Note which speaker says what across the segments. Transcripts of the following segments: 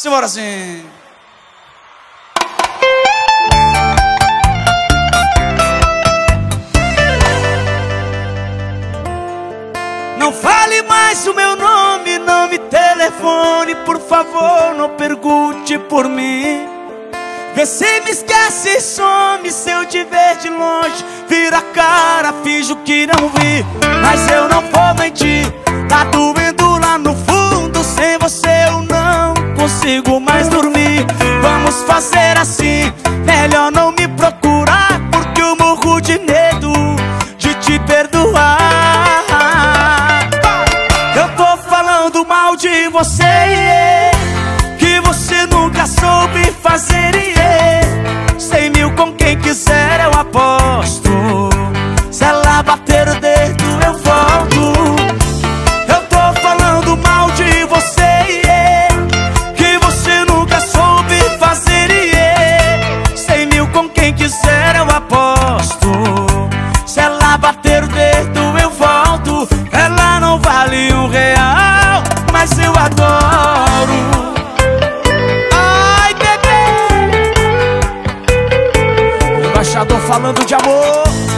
Speaker 1: Simbora assim. Não fale mais o meu nome, não me telefone, por favor, não pergunte por mim. Vê se me esquece e some se eu te ver de longe. Vira a cara, finjo que não vi. Mas assim, melhor não me procurar. Porque eu morro de medo de te perdoar. Eu tô falando mal de você, Embaixador falando de amor.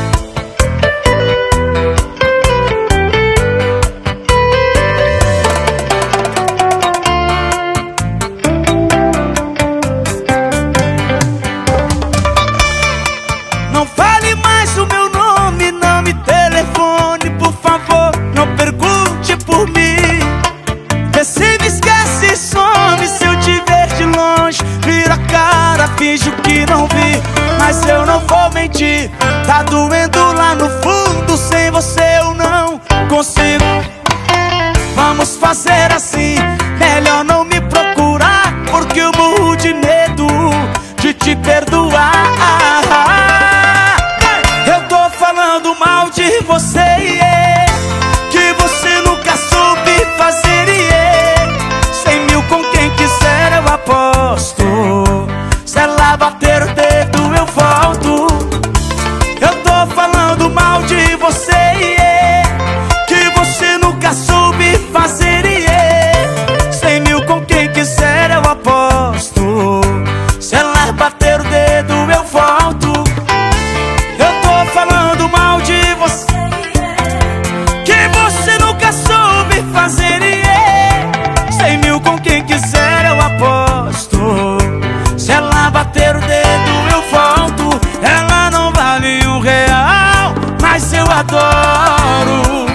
Speaker 1: Ela bater o dedo eu volto. Eu tô falando mal de você, yeah, que você nunca soube fazer, yeah. Cem mil com quem quiser eu aposto. Se ela bater o dedo eu volto. Eu tô falando mal de você, que você nunca soube fazer, yeah. Cem mil com quem quiser eu aposto. Adoro.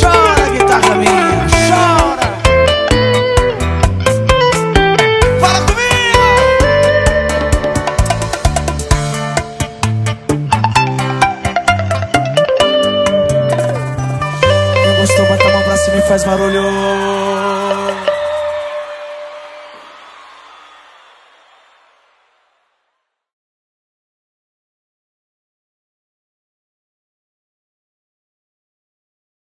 Speaker 1: Chora, guitarra minha, chora. Fala comigo! Quem gostou, bota a mão pra cima e faz barulho.